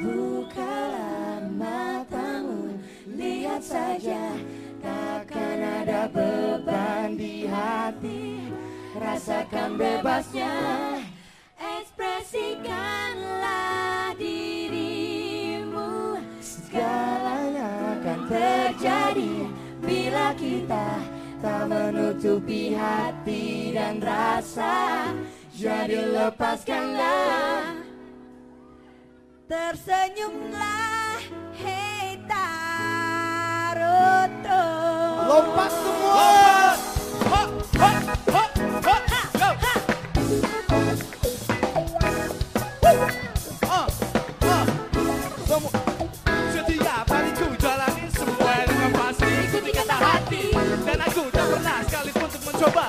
Bukalah matamu, lihat saja Takkan ada beban di hati. Rasakan bebasnya Ekspresikanlah dirimu. Segalanya akan terjadi Bila kita tak menutupi hati dan rasa. Jadi lepaskanlah. Tersenyumlah Hei Taruto. Lompat semua.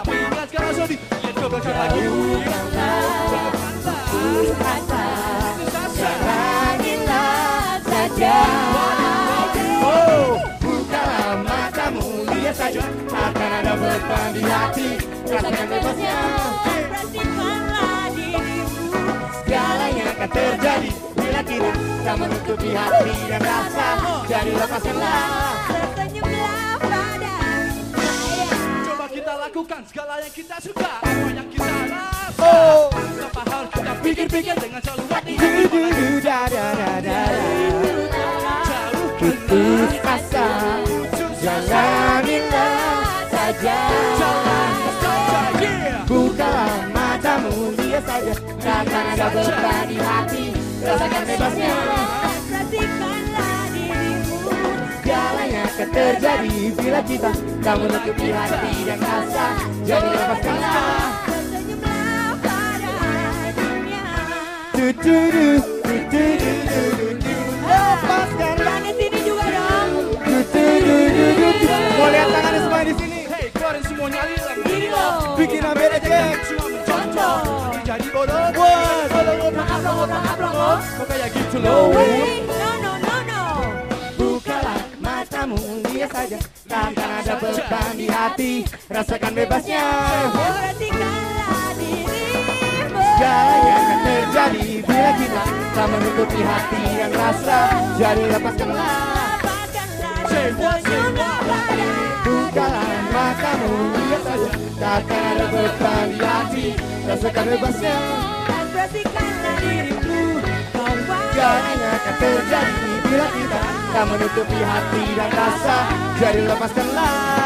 Mengingat segala sedih lihat kau belajar lagi saja Oh, bukalah matamu, lihat saja ada di hati Rasakan bebasnya Ekspresikanlah dirimu Segalanya akan terjadi Bila kita tak menutupi hati dan rasa Jadi lepaskanlah Tersenyumlah lakukan segala yang kita suka. Apa yang kita rasa? Oh. tanpa harus kita pikir-pikir dengan selalu hati? Jauh Putus asa Jalanilah saja. Bukalah matamu, lihat saja. Takkan ada beban di hati. Rasakan bebasnya Bila kita tak menutupi hati dan rasa Jadi lepaskanlah Tersenyumlah pada Du-du-du, du-du-du, du-du-du. Lepaskanlah Yang di sini juga dong. Mau lihat tangannya semua di sini? Hey, keluarin Diri lo Bikin ambil Cuma mencontoh Jadi bodoh. Maaf lo, maaf lo Kok kayak gitu loh lihat saja. Takkan ada beban di hati Rasakan bebasnya. Perhatikanlah dirimu akan terjadi Bila kita tak menutupi hati dan rasa Jadi lepaskanlah. Bukalah matamu, lihat saja Takkan ada beban di hati Rasakan bebasnya. Ekspresikanlah dirimu. Segalanya akan terjadi Bila kita tak menutupi hati dan rasa. Jadi lepaskanlah